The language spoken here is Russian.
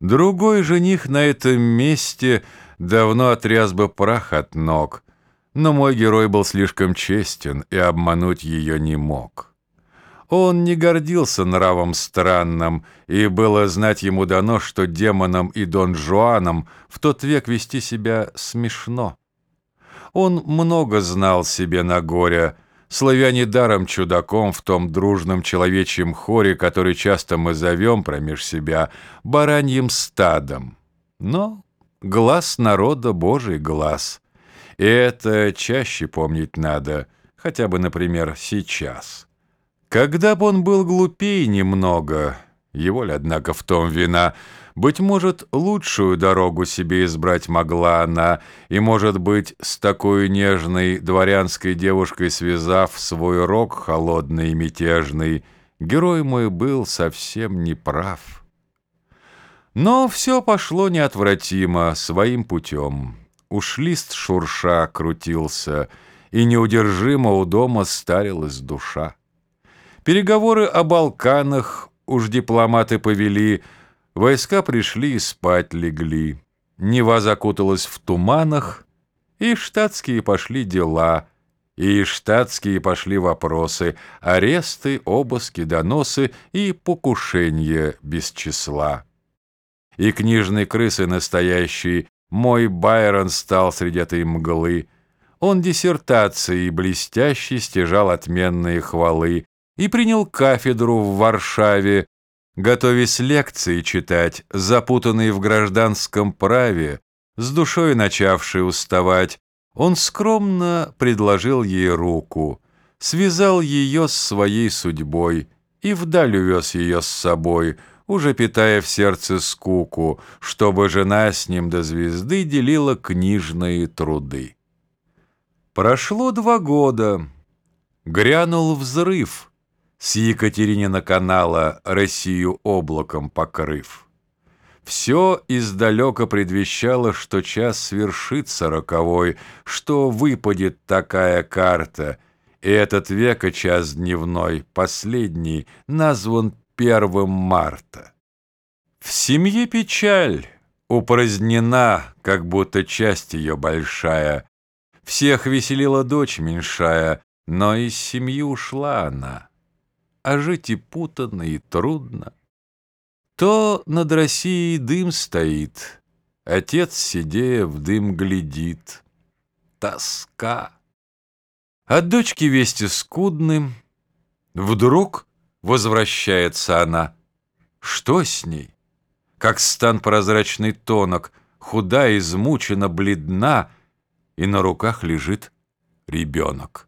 Другой жених на этом месте давно отряс бы прах от ног, но мой герой был слишком честен и обмануть ее не мог. Он не гордился нравом странным, и было знать ему дано, что демонам и Дон Жуанам в тот век вести себя смешно. Он много знал себе на горе, славя даром чудаком в том дружном человечьем хоре, который часто мы зовем промеж себя бараньим стадом. Но глаз народа — Божий глаз. И это чаще помнить надо, хотя бы, например, сейчас. Когда бы он был глупей немного, его ли, однако, в том вина — быть может, лучшую дорогу себе избрать могла она, и, может быть, с такой нежной дворянской девушкой связав свой рог холодный и мятежный, герой мой был совсем неправ. Но все пошло неотвратимо, своим путем. Уж лист шурша крутился, и неудержимо у дома старилась душа. Переговоры о Балканах уж дипломаты повели — Войска пришли и спать легли. Нева закуталась в туманах, и штатские пошли дела, и штатские пошли вопросы, аресты, обыски, доносы и покушения без числа. И книжной крысы настоящий мой Байрон стал среди этой мглы. Он диссертацией блестящий стяжал отменные хвалы и принял кафедру в Варшаве, готовясь лекции читать, запутанный в гражданском праве, с душой начавший уставать, он скромно предложил ей руку, связал ее с своей судьбой и вдаль увез ее с собой, уже питая в сердце скуку, чтобы жена с ним до звезды делила книжные труды. Прошло два года. Грянул взрыв — с Екатеринина канала Россию облаком покрыв. Все издалека предвещало, что час свершится роковой, что выпадет такая карта, и этот века час дневной, последний, назван первым марта. В семье печаль, упразднена, как будто часть ее большая. Всех веселила дочь меньшая, но из семьи ушла она а жить и путанно, и трудно. То над Россией дым стоит, отец, сидея, в дым глядит. Тоска. От дочки вести скудным. Вдруг возвращается она. Что с ней? Как стан прозрачный тонок, худая, измучена, бледна, и на руках лежит ребенок.